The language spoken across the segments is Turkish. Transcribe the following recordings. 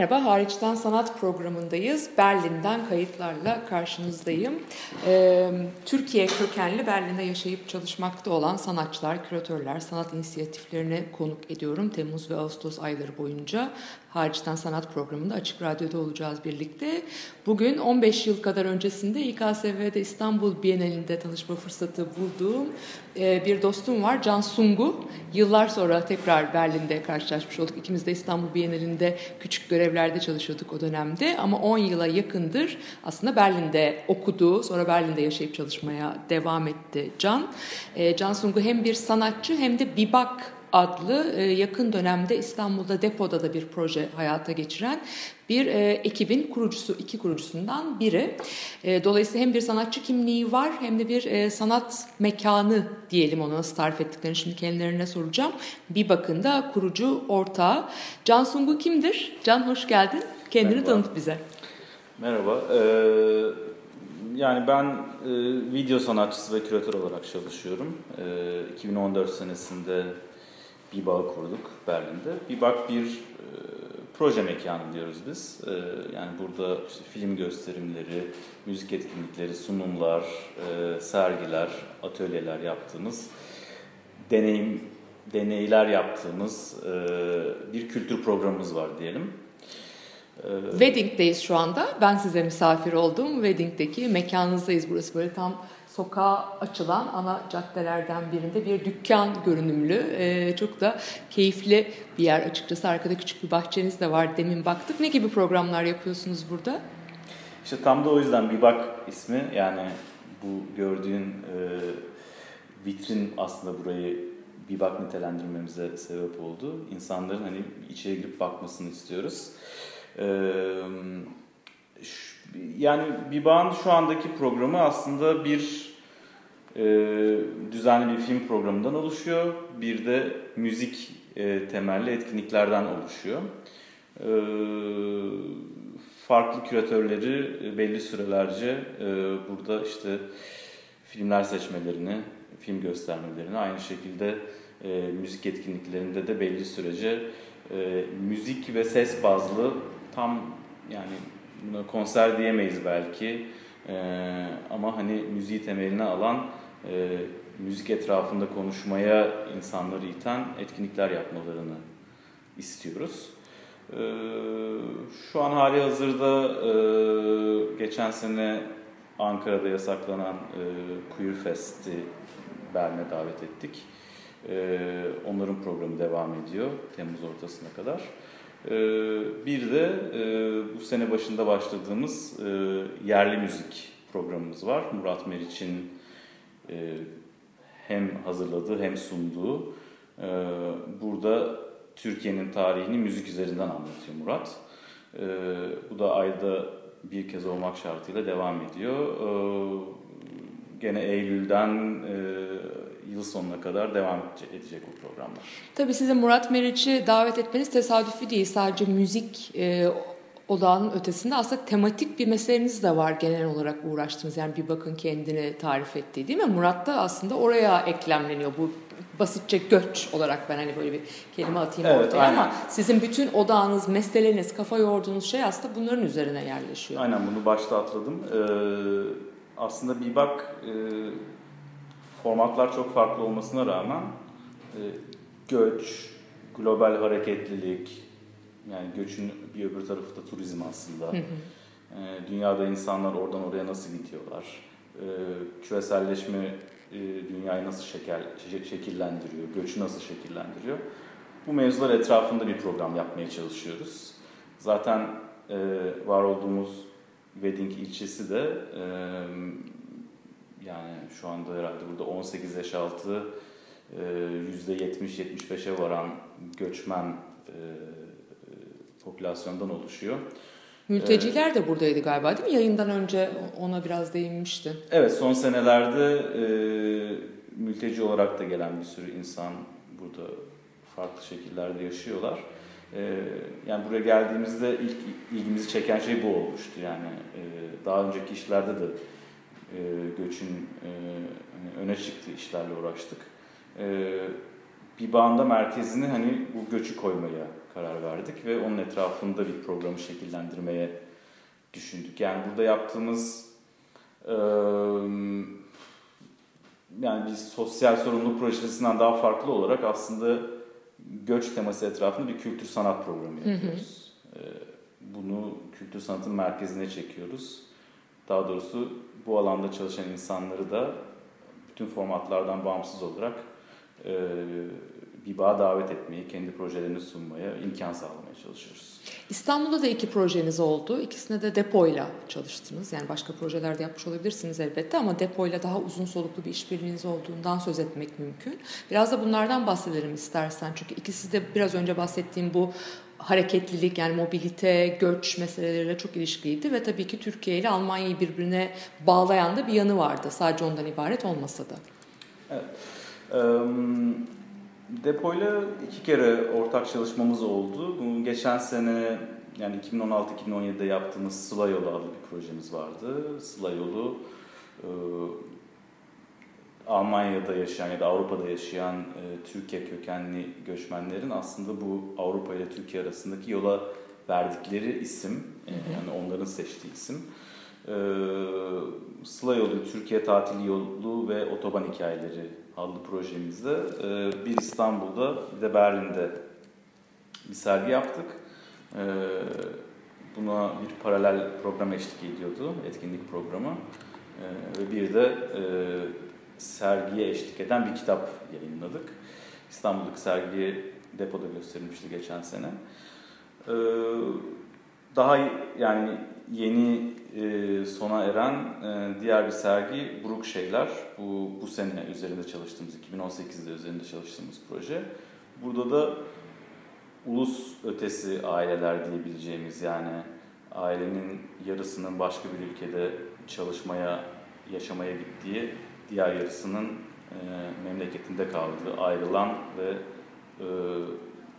Merhaba, Hariçten Sanat programındayız. Berlin'den kayıtlarla karşınızdayım. Ee, Türkiye kökenli Berlin'de yaşayıp çalışmakta olan sanatçılar, küratörler, sanat inisiyatiflerine konuk ediyorum. Temmuz ve Ağustos ayları boyunca Hariçten Sanat programında Açık Radyo'da olacağız birlikte. Bugün 15 yıl kadar öncesinde İKSV'de İstanbul Bienalinde tanışma fırsatı bulduğum e, bir dostum var, Can Sungu. Yıllar sonra tekrar Berlin'de karşılaşmış olduk. İkimiz de İstanbul Bienalinde küçük görevlerde çalışıyorduk o dönemde. Ama 10 yıla yakındır aslında Berlin'de okudu. Sonra Berlin'de yaşayıp çalışmaya devam etti Can. E, Can Sungu hem bir sanatçı hem de Bibak adlı e, yakın dönemde İstanbul'da depoda da bir proje hayata geçiren bir e, ekibin kurucusu, iki kurucusundan biri. E, dolayısıyla hem bir sanatçı kimliği var hem de bir e, sanat mekanı diyelim onu nasıl tarif ettiklerini şimdi kendilerine soracağım. Bir bakın da kurucu ortağı. Can Sungu kimdir? Can hoş geldin. Kendini Merhaba. tanıt bize. Merhaba. Ee, yani ben e, video sanatçısı ve küratör olarak çalışıyorum. Ee, 2014 senesinde BİBA'yı kurduk Berlin'de. BİBAK bir e, proje mekanı diyoruz biz. Ee, yani burada işte film gösterimleri, müzik etkinlikleri, sunumlar, e, sergiler, atölyeler yaptığımız, deneyim deneyler yaptığımız e, bir kültür programımız var diyelim. Wedding'deyiz şu anda. Ben size misafir oldum. Wedding'deki mekanınızdayız. Burası böyle tam sokağa açılan ana caddelerden birinde bir dükkan görünümlü. Ee, çok da keyifli bir yer açıkçası. Arkada küçük bir bahçeniz de var. Demin baktık. Ne gibi programlar yapıyorsunuz burada? İşte tam da o yüzden Bibak ismi yani bu gördüğün e, vitrin aslında burayı Bibak nitelendirmemize sebep oldu. İnsanların hani içeri girip bakmasını istiyoruz. E, ş- yani Bibak'ın şu andaki programı aslında bir e, düzenli bir film programından oluşuyor. Bir de müzik e, temelli etkinliklerden oluşuyor. E, farklı küratörleri belli sürelerce e, burada işte filmler seçmelerini, film göstermelerini, aynı şekilde e, müzik etkinliklerinde de belli sürece e, müzik ve ses bazlı tam yani buna konser diyemeyiz belki e, ama hani müziği temeline alan e, müzik etrafında konuşmaya insanları iten etkinlikler yapmalarını istiyoruz. Ee, Şu an hali hazırda e, geçen sene Ankara'da yasaklanan e, Queer Fest'i Berlin'e davet ettik. E, Onların programı devam ediyor Temmuz ortasına kadar. E, Bir de e, bu sene başında başladığımız e, yerli müzik programımız var. Murat Meriç'in e, hem hazırladığı hem sunduğu. E, Burada Türkiye'nin tarihini müzik üzerinden anlatıyor Murat. Ee, bu da ayda bir kez olmak şartıyla devam ediyor. Ee, gene Eylül'den yıl sonuna kadar devam edecek, bu programlar. Tabii size Murat Meriç'i davet etmeniz tesadüfi değil. Sadece müzik e, odağının ötesinde aslında tematik bir meseleniz de var genel olarak uğraştığınız. Yani bir bakın kendini tarif ettiği değil mi? Murat da aslında oraya eklemleniyor. Bu basitçe göç olarak ben hani böyle bir kelime atayım Evet, ortaya aynen. ama sizin bütün odağınız, meseleniz, kafa yorduğunuz şey aslında bunların üzerine yerleşiyor. Aynen bunu başta atladım. Ee, aslında bir bak e, formatlar çok farklı olmasına rağmen e, göç, global hareketlilik, yani göçün bir öbür tarafı da turizm aslında. Ee, dünyada insanlar oradan oraya nasıl gidiyorlar? Ee, küreselleşme e, dünyayı nasıl şeker, şe- şekillendiriyor? Göçü nasıl şekillendiriyor? Bu mevzular etrafında bir program yapmaya çalışıyoruz. Zaten e, var olduğumuz Wedding ilçesi de e, yani şu anda herhalde burada 18 yaş altı e, %70-75'e varan göçmen e, popülasyondan oluşuyor. Mülteciler de buradaydı galiba değil mi? Yayından önce ona biraz değinmiştin. Evet son senelerde e, mülteci olarak da gelen bir sürü insan burada farklı şekillerde yaşıyorlar. E, yani buraya geldiğimizde ilk ilgimizi çeken şey bu olmuştu. Yani e, daha önceki işlerde de e, göçün e, hani öne çıktığı işlerle uğraştık. E, bir bağında merkezini hani bu göçü koymaya karar verdik ve onun etrafında bir programı şekillendirmeye düşündük. Yani burada yaptığımız e, yani bir sosyal sorumluluk projesinden daha farklı olarak aslında göç teması etrafında bir kültür sanat programı yapıyoruz. E, bunu kültür sanatın merkezine çekiyoruz. Daha doğrusu bu alanda çalışan insanları da bütün formatlardan bağımsız olarak e, bir bağ davet etmeyi, kendi projelerini sunmaya imkan sağlamaya çalışıyoruz. İstanbul'da da iki projeniz oldu. İkisinde de depoyla çalıştınız. Yani başka projelerde yapmış olabilirsiniz elbette ama depoyla daha uzun soluklu bir işbirliğiniz olduğundan söz etmek mümkün. Biraz da bunlardan bahsedelim istersen. Çünkü ikisi de biraz önce bahsettiğim bu hareketlilik yani mobilite, göç meseleleriyle çok ilişkiliydi ve tabii ki Türkiye ile Almanya'yı birbirine bağlayan da bir yanı vardı. Sadece ondan ibaret olmasa da. Evet. Depoyla iki kere ortak çalışmamız oldu. Bu geçen sene yani 2016-2017'de yaptığımız Sıla Yolu adlı bir projemiz vardı. Sıla Yolu Almanya'da yaşayan ya da Avrupa'da yaşayan Türkiye kökenli göçmenlerin aslında bu Avrupa ile Türkiye arasındaki yola verdikleri isim, yani onların seçtiği isim. Sıla Yolu, Türkiye Tatil Yolu ve Otoban Hikayeleri adlı projemizde bir İstanbul'da bir de Berlin'de bir sergi yaptık. Buna bir paralel program eşlik ediyordu, etkinlik programı. Ve bir de sergiye eşlik eden bir kitap yayınladık. İstanbul'daki sergi depoda gösterilmişti geçen sene. Daha yani yeni sona eren diğer bir sergi Buruk Şeyler. Bu, bu sene üzerinde çalıştığımız, 2018'de üzerinde çalıştığımız proje. Burada da ulus ötesi aileler diyebileceğimiz yani ailenin yarısının başka bir ülkede çalışmaya, yaşamaya gittiği, diğer yarısının memleketinde kaldığı, ayrılan ve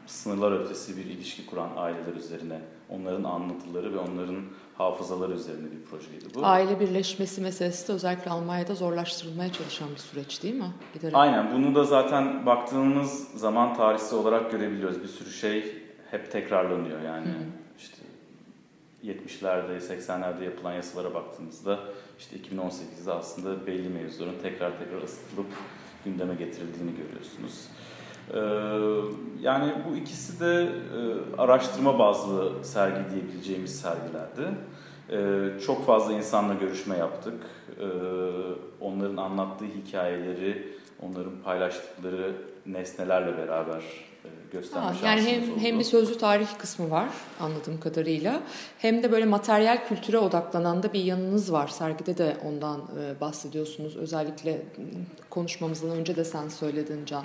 sınırlar ötesi bir ilişki kuran aileler üzerine, onların anlatıları ve onların hafızaları üzerine bir projeydi bu. Aile birleşmesi meselesi de özellikle Almanya'da zorlaştırılmaya çalışan bir süreç değil mi? Giderek. Aynen. Bunu da zaten baktığımız zaman tarihsel olarak görebiliyoruz. Bir sürü şey hep tekrarlanıyor yani. Hı. işte 70'lerde, 80'lerde yapılan yasalara baktığımızda işte 2018'de aslında belli mevzuların tekrar tekrar ısıtılıp gündeme getirildiğini görüyorsunuz. Yani bu ikisi de araştırma bazlı sergi diyebileceğimiz sergilerdi. Çok fazla insanla görüşme yaptık. Onların anlattığı hikayeleri, onların paylaştıkları nesnelerle beraber gösterme ha, Yani hem, oldu. hem bir sözlü tarih kısmı var anladığım kadarıyla. Hem de böyle materyal kültüre odaklanan da bir yanınız var. Sergide de ondan bahsediyorsunuz. Özellikle konuşmamızdan önce de sen söyledin Can.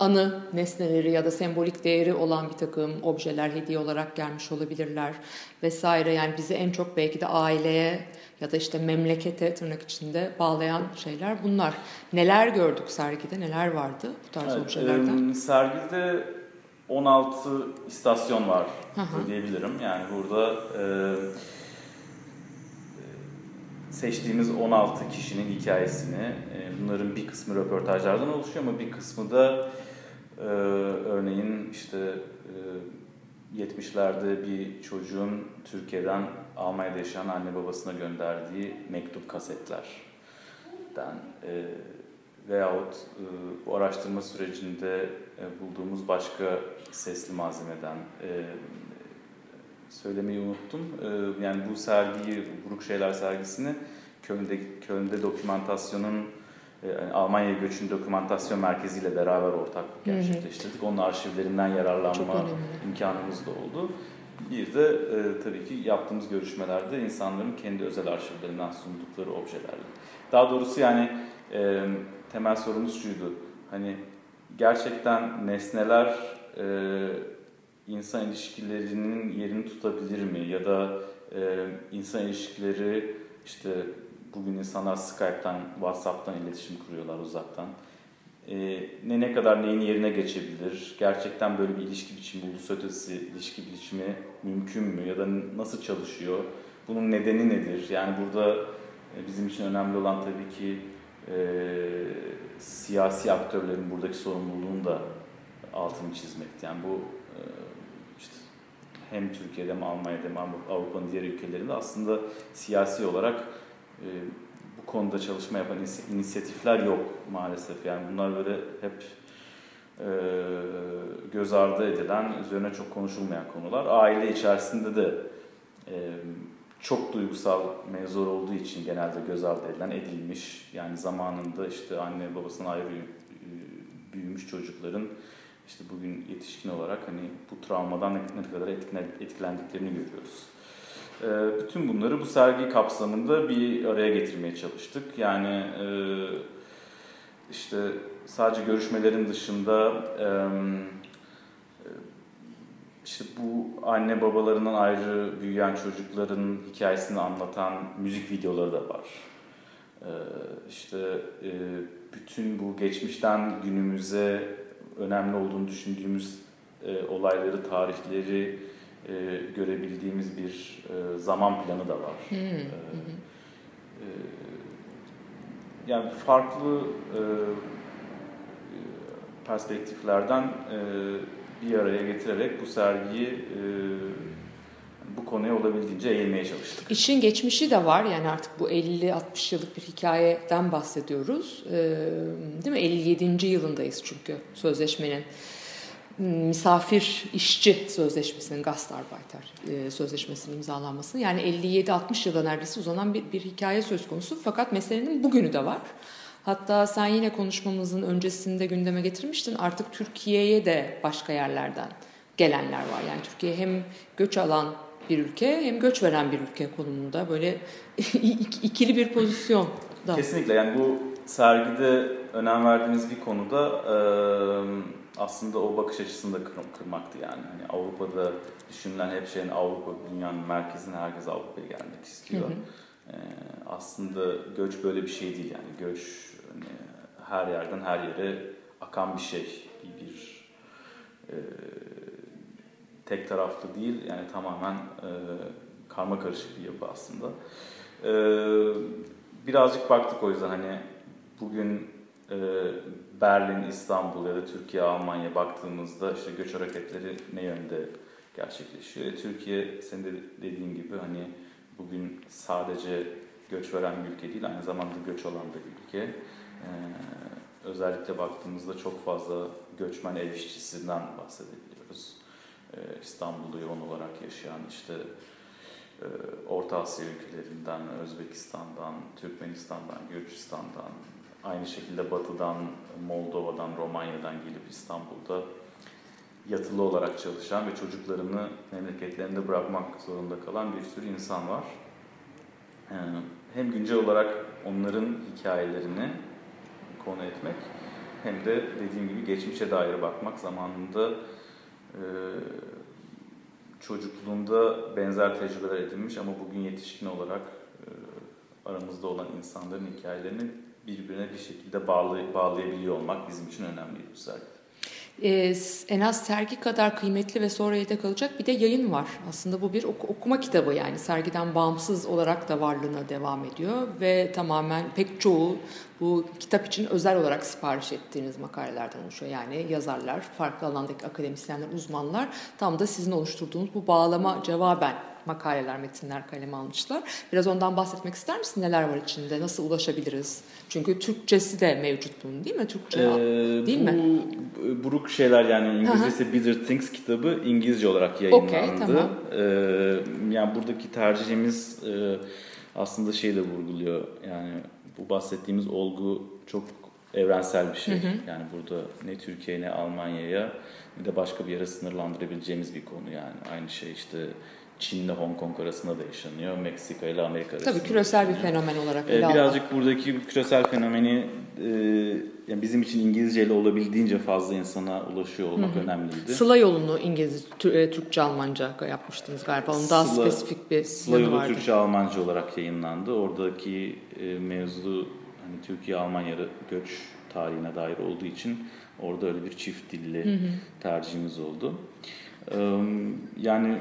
Anı nesneleri ya da sembolik değeri olan bir takım objeler hediye olarak gelmiş olabilirler vesaire. Yani bizi en çok belki de aileye ya da işte memlekete tırnak içinde bağlayan şeyler bunlar. Neler gördük sergide, neler vardı bu tarz evet, objelerden? E, sergide 16 istasyon var Aha. diyebilirim. Yani burada e, seçtiğimiz 16 kişinin hikayesini, e, bunların bir kısmı röportajlardan oluşuyor ama bir kısmı da e, örneğin işte e, 70'lerde bir çocuğun Türkiye'den Almanya'da yaşayan anne babasına gönderdiği mektup kasetlerden e, veyahut e, bu araştırma sürecinde e, bulduğumuz başka sesli malzemeden e, söylemeyi unuttum. E, yani bu sergiyi, Buruk Şeyler sergisini Köln'de, Köln'de dokümantasyonun yani Almanya Göçün Dokümantasyon Merkezi ile beraber ortak gerçekleştirdik. Onun arşivlerinden yararlanma imkanımız da oldu. Bir de e, tabii ki yaptığımız görüşmelerde insanların kendi özel arşivlerinden sundukları objelerle. Daha doğrusu yani e, temel sorumuz şuydu. Hani gerçekten nesneler e, insan ilişkilerinin yerini tutabilir mi? Ya da e, insan ilişkileri işte bugün insanlar Skype'tan, WhatsApp'tan iletişim kuruyorlar uzaktan. E, ne ne kadar neyin yerine geçebilir? Gerçekten böyle bir ilişki biçimi, uluslararası ilişki biçimi mümkün mü? Ya da nasıl çalışıyor? Bunun nedeni nedir? Yani burada e, bizim için önemli olan tabii ki e, siyasi aktörlerin buradaki sorumluluğunu da altını çizmekti. Yani bu hem Türkiye'de hem Almanya'da hem Avrupa'nın diğer ülkelerinde aslında siyasi olarak e, bu konuda çalışma yapan inisiyatifler yok maalesef. Yani bunlar böyle hep e, göz ardı edilen, üzerine çok konuşulmayan konular. Aile içerisinde de e, çok duygusal mevzular olduğu için genelde göz ardı edilen, edilmiş. Yani zamanında işte anne babasından ayrı e, büyümüş çocukların işte bugün yetişkin olarak hani bu travmadan ne kadar etkile- etkilendiklerini görüyoruz. Ee, Bütün bunları bu sergi kapsamında bir araya getirmeye çalıştık. Yani e, işte sadece görüşmelerin dışında e, işte bu anne babalarından ayrı büyüyen çocukların hikayesini anlatan müzik videoları da var. Ee, İşte e, bütün bu geçmişten günümüze önemli olduğunu düşündüğümüz e, olayları, tarihleri e, görebildiğimiz bir e, zaman planı da var. Hı hı. e, yani farklı e, e, perspektiflerden e, bir araya getirerek bu sergiyi e, bu konuya olabildiğince eğilmeye çalıştık. İşin geçmişi de var yani artık bu 50-60 yıllık bir hikayeden bahsediyoruz. Ee, değil mi? 57. yılındayız çünkü sözleşmenin. Misafir işçi sözleşmesinin, Gastarbeiter e, sözleşmesinin imzalanmasının yani 57-60 yıla neredeyse uzanan bir, bir hikaye söz konusu. Fakat meselenin bugünü de var. Hatta sen yine konuşmamızın öncesinde gündeme getirmiştin. Artık Türkiye'ye de başka yerlerden gelenler var. Yani Türkiye hem göç alan bir ülke hem göç veren bir ülke konumunda böyle ikili bir pozisyon da. Kesinlikle yani bu sergide önem verdiğimiz bir konuda e, aslında o bakış açısını da kır, kırmaktı yani. Hani Avrupa'da düşünülen hep şeyin Avrupa dünyanın merkezine herkes Avrupa'ya gelmek istiyor. Hı hı. E, aslında göç böyle bir şey değil yani göç hani, her yerden her yere akan bir şey. Bir, bir e, tek taraflı değil yani tamamen e, karma karışık bir yapı aslında. E, birazcık baktık o yüzden hani bugün e, Berlin, İstanbul ya da Türkiye, Almanya baktığımızda işte göç hareketleri ne yönde gerçekleşiyor? E, Türkiye senin de dediğin gibi hani bugün sadece göç veren bir ülke değil aynı zamanda göç olan bir ülke. E, özellikle baktığımızda çok fazla göçmen ev işçisinden bahsedebiliyoruz. E, İstanbul'da yoğun olarak yaşayan işte e, Orta Asya ülkelerinden, Özbekistan'dan, Türkmenistan'dan, Gürcistan'dan, aynı şekilde Batı'dan, Moldova'dan, Romanya'dan gelip İstanbul'da yatılı olarak çalışan ve çocuklarını memleketlerinde bırakmak zorunda kalan bir sürü insan var. E, Hem güncel olarak onların hikayelerini konu etmek hem de dediğim gibi geçmişe dair bakmak zamanında e, çocukluğunda benzer tecrübeler edinmiş ama bugün yetişkin olarak e, aramızda olan insanların hikayelerini birbirine bir şekilde bağlay bağlayabiliyor olmak bizim için önemli bu sergi. Ee, en az sergi kadar kıymetli ve sonra yedek kalacak bir de yayın var. Aslında bu bir oku- okuma kitabı yani sergiden bağımsız olarak da varlığına devam ediyor ve tamamen pek çoğu bu kitap için özel olarak sipariş ettiğiniz makalelerden oluşuyor. Yani yazarlar, farklı alandaki akademisyenler, uzmanlar tam da sizin oluşturduğunuz bu bağlama cevaben makaleler, metinler kaleme almışlar. Biraz ondan bahsetmek ister misin? Neler var içinde? Nasıl ulaşabiliriz? Çünkü Türkçesi de mevcut bunun değil mi? Türkçe Ee, değil bu, mi? bu- Buruk şeyler yani İngilizcesi Bitter Things kitabı İngilizce olarak yayınlandı. Okey, tamam. Ee, yani buradaki tercihimiz e, aslında şeyi de vurguluyor. Yani bu bahsettiğimiz olgu çok evrensel bir şey. Yani burada ne Türkiye ne Almanya'ya ne de başka bir yere sınırlandırabileceğimiz bir konu yani. Aynı şey işte Çin'le Hong Kong arasında da yaşanıyor. Meksika ile Amerika arasında. Tabii küresel bir fenomen olarak Ee, almak. birazcık buradaki bu küresel fenomeni e, yani bizim için İngilizceyle olabildiğince fazla insana ulaşıyor olmak önemliydi. Sıla yolunu İngiliz, e, Türkçe, Almanca yapmıştınız galiba. Onun daha Sıla- spesifik bir Sıla yolu vardı. Türkçe Almanca olarak yayınlandı. Oradaki e, mevzu hani Türkiye Almanya göç tarihine dair olduğu için orada öyle bir çift dilli tercihimiz oldu. Ee, yani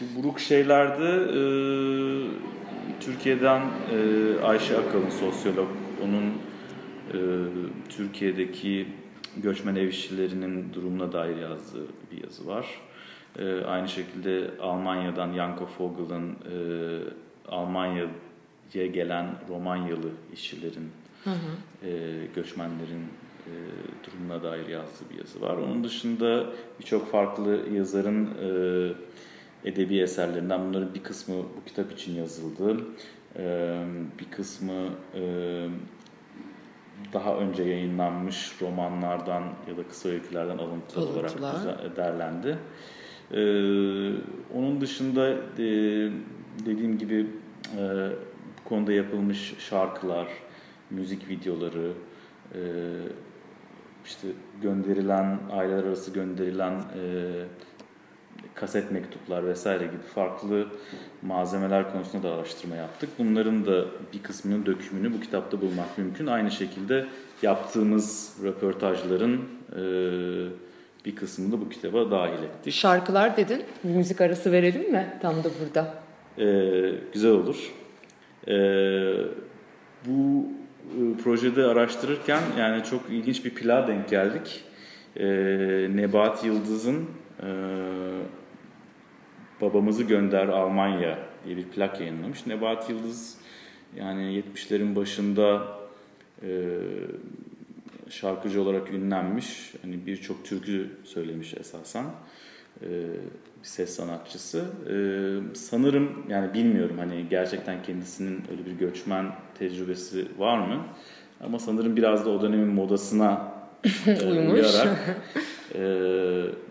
bu buruk şeylerde e, Türkiye'den e, Ayşe Akalın sosyolog onun e, Türkiye'deki göçmen ev işçilerinin durumuna dair yazdığı bir yazı var. E, aynı şekilde Almanya'dan Janko Vogel'ın e, Almanya'ya gelen Romanyalı işçilerin, e, göçmenlerin e, durumuna dair yazdığı bir yazı var. Onun dışında birçok farklı yazarın e, edebi eserlerinden bunların bir kısmı bu kitap için yazıldı. E, bir kısmı e, daha önce yayınlanmış romanlardan ya da kısa öykülerden alıntılar olarak Alıntılar. düzen- derlendi. Ee, onun dışında e, dediğim gibi e, bu konuda yapılmış şarkılar, müzik videoları, işte gönderilen aileler arası gönderilen kaset mektuplar vesaire gibi farklı malzemeler konusunda da araştırma yaptık. Bunların da bir kısmının dökümünü bu kitapta bulmak mümkün. Aynı şekilde yaptığımız röportajların e, bir kısmını da bu kitaba dahil ettik. Şarkılar dedin. Bir müzik arası verelim mi? Tam da burada. Ee, güzel olur. Ee, bu e, projede araştırırken yani çok ilginç bir plağa denk geldik. Ee, Nebat Yıldız'ın e, Babamızı Gönder Almanya diye bir plak yayınlamış. Nebat Yıldız yani 70'lerin başında e, şarkıcı olarak ünlenmiş. Hani birçok türkü söylemiş esasen. Ee, bir ses sanatçısı. Ee, sanırım yani bilmiyorum hani gerçekten kendisinin öyle bir göçmen tecrübesi var mı? Ama sanırım biraz da o dönemin modasına e, uyarak e,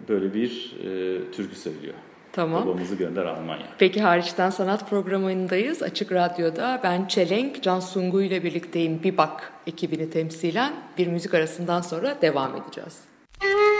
böyle bir e, türkü söylüyor. Tamam. Babamızı gönder Almanya. Peki hariçten sanat programındayız. Açık Radyo'da ben Çelenk, Can Sungu ile birlikteyim. Bir Bak ekibini temsilen bir müzik arasından sonra devam edeceğiz. Anneciğim,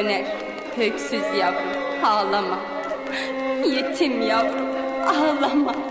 döner. Öksüz yavrum, ağlama. Yetim yavrum, ağlama.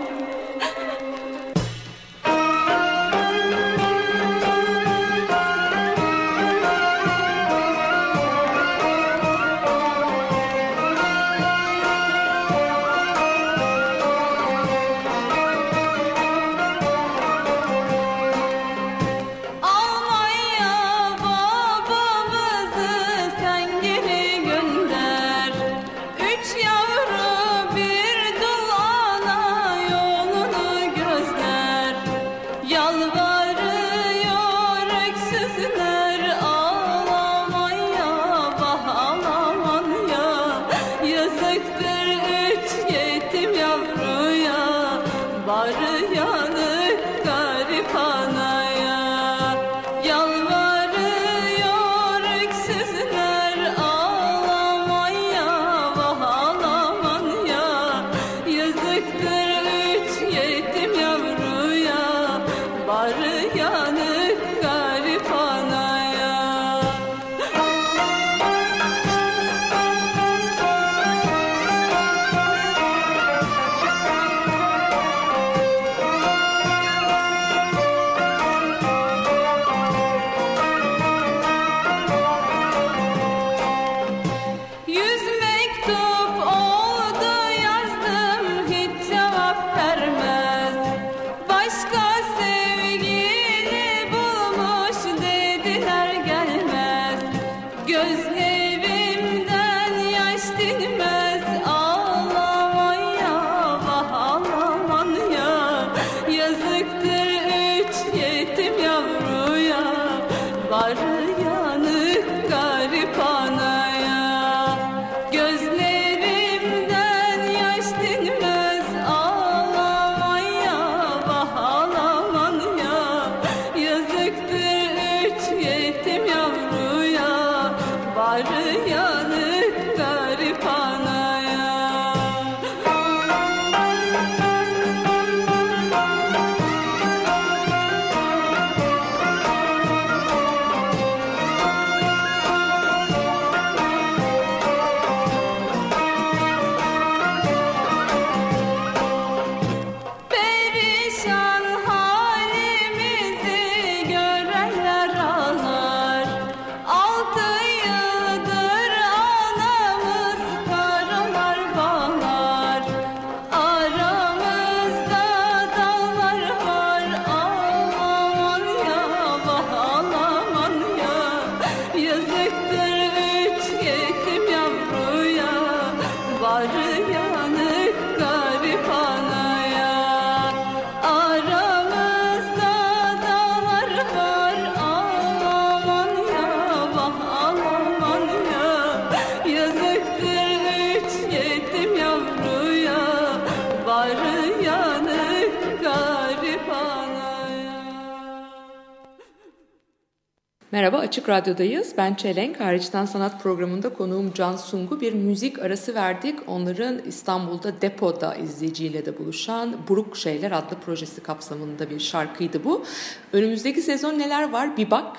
Merhaba Açık Radyo'dayız. Ben Çelenk. Hariçten Sanat programında konuğum Can Sungu. Bir müzik arası verdik. Onların İstanbul'da depoda izleyiciyle de buluşan Buruk Şeyler adlı projesi kapsamında bir şarkıydı bu. Önümüzdeki sezon neler var bir bak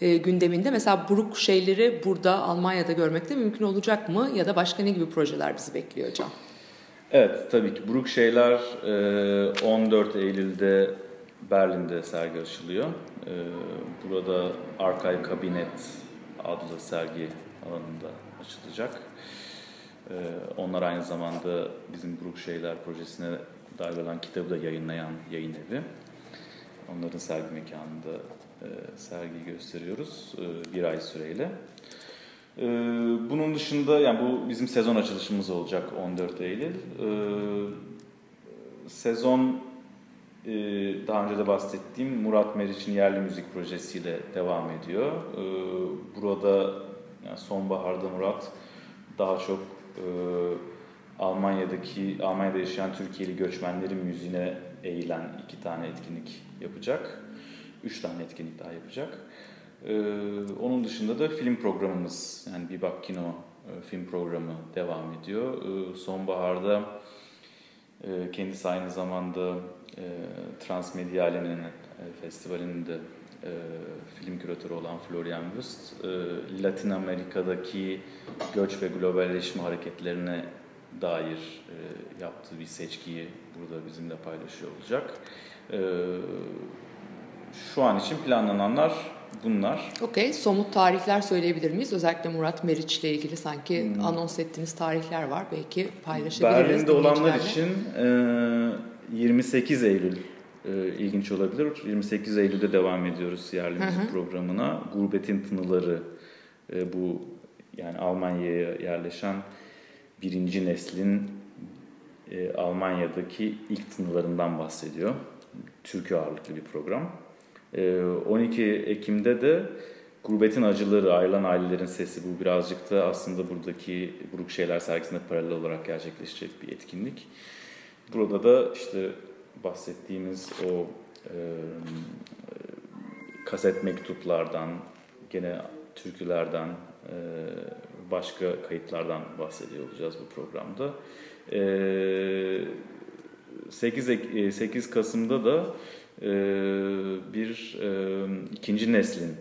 e, gündeminde. Mesela Buruk Şeyleri burada Almanya'da görmek de mümkün olacak mı? Ya da başka ne gibi projeler bizi bekliyor Can? Evet tabii ki Buruk Şeyler e, 14 Eylül'de Berlin'de sergi açılıyor. E, Burada Arkay Kabinet adlı sergi alanında açılacak. E, Onlar aynı zamanda bizim Buruk Şeyler projesine dahil olan kitabı da yayınlayan yayın evi. Onların sergi mekanında e, sergiyi gösteriyoruz e, bir ay süreyle. Ee, bunun dışında yani bu bizim sezon açılışımız olacak 14 Eylül. Ee, sezon daha önce de bahsettiğim Murat Meriç'in yerli müzik projesiyle devam ediyor. Ee, burada yani sonbaharda Murat daha çok e, Almanya'daki Almanya'da yaşayan Türkiye'li göçmenlerin müziğine eğilen iki tane etkinlik yapacak. Üç tane etkinlik daha yapacak. Ee, onun dışında da film programımız yani Bir Bak Kino e, film programı devam ediyor. Ee, sonbaharda e, kendisi aynı zamanda e, Transmedyale'nin e, festivalinin de e, film küratörü olan Florian Wüst, e, Latin Amerika'daki göç ve globalleşme hareketlerine dair e, yaptığı bir seçkiyi burada bizimle paylaşıyor olacak. E, şu an için planlananlar bunlar. Okey, somut tarihler söyleyebilir miyiz? Özellikle Murat Meriç'le ilgili sanki anons ettiğiniz tarihler var. Belki paylaşabiliriz Berlin'de olanlar için e, 28 Eylül e, ilginç olabilir. 28 Eylül'de devam ediyoruz yerli müzik programına. Gurbetin Tınıları e, bu yani Almanya'ya yerleşen birinci neslin e, Almanya'daki ilk tınılarından bahsediyor. Türkü ağırlıklı bir program. E, 12 Ekim'de de Gurbetin Acıları, Ayrılan Ailelerin Sesi bu birazcık da aslında buradaki Buruk Şeyler sergisine paralel olarak gerçekleşecek bir etkinlik. Burada da işte bahsettiğimiz o e, kaset mektuplardan, gene türkülerden, e, başka kayıtlardan bahsediyor olacağız bu programda. E, 8, Ek- e, 8 Kasım'da da e, bir e, ikinci neslin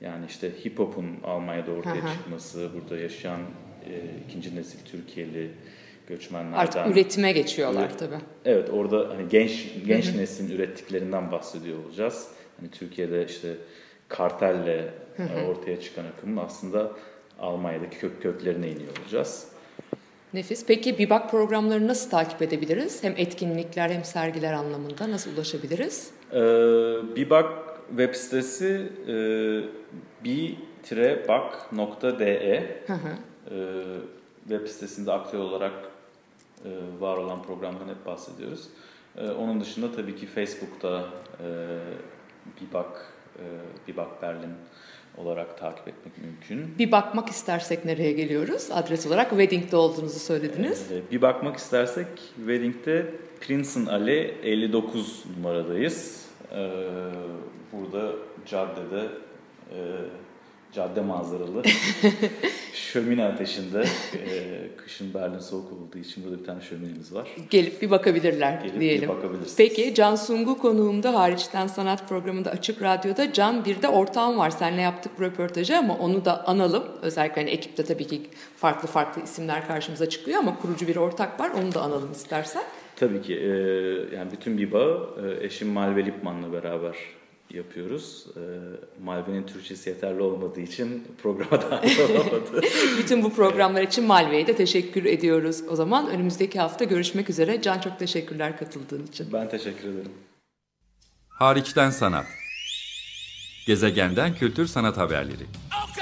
yani işte hip hop'un Almanya'da ortaya hı. çıkması, burada yaşayan e, ikinci nesil Türkiye'li göçmenlerden. Artık üretime geçiyorlar Evet. tabii. Evet orada hani genç genç neslin ürettiklerinden bahsediyor olacağız. Hani Türkiye'de işte kartelle e, ortaya çıkan akımın aslında Almanya'daki kök köklerine iniyor olacağız. Nefis. Peki BİBAK programlarını nasıl takip edebiliriz? Hem etkinlikler hem sergiler anlamında nasıl ulaşabiliriz? Ee, Bibak web sitesi e, bi-bak.de hı. Ee, web sitesinde aktif olarak e, var olan programdan hep bahsediyoruz. Ee, onun dışında tabii ki Facebook'ta e, Bibak, e, Bibak Berlin olarak takip etmek mümkün. Bir bakmak istersek nereye geliyoruz? Adres olarak Wedding'de olduğunuzu söylediniz. Bir bakmak istersek Wedding'de Princeton Alley 59 numaradayız. Burada caddede e, cadde manzaralı şömine ateşinde. e, kışın Berlin soğuk olduğu için burada bir tane şöminemiz var. Gelip bir bakabilirler Gelip bir diyelim. bakabilirsiniz. Peki Can Sungu konuğumda hariçten sanat programında Açık Radyo'da Can bir de ortağım var. Seninle yaptık röportajı ama onu da analım. Özellikle hani ekipte tabii ki farklı farklı isimler karşımıza çıkıyor ama kurucu bir ortak var. Onu da analım istersen. Tabii ki. e, yani bütün bir bağı e, eşim Malve Lipman'la beraber yapıyoruz. E, Malve'nin Türkçesi yeterli olmadığı için programa dahil olamadı. Bütün bu programlar için Malve'ye de teşekkür ediyoruz. O zaman önümüzdeki hafta görüşmek üzere. Can çok teşekkürler katıldığın için. ben teşekkür ederim. Hariçten sanat. Gezegenden kültür sanat haberleri. Okay,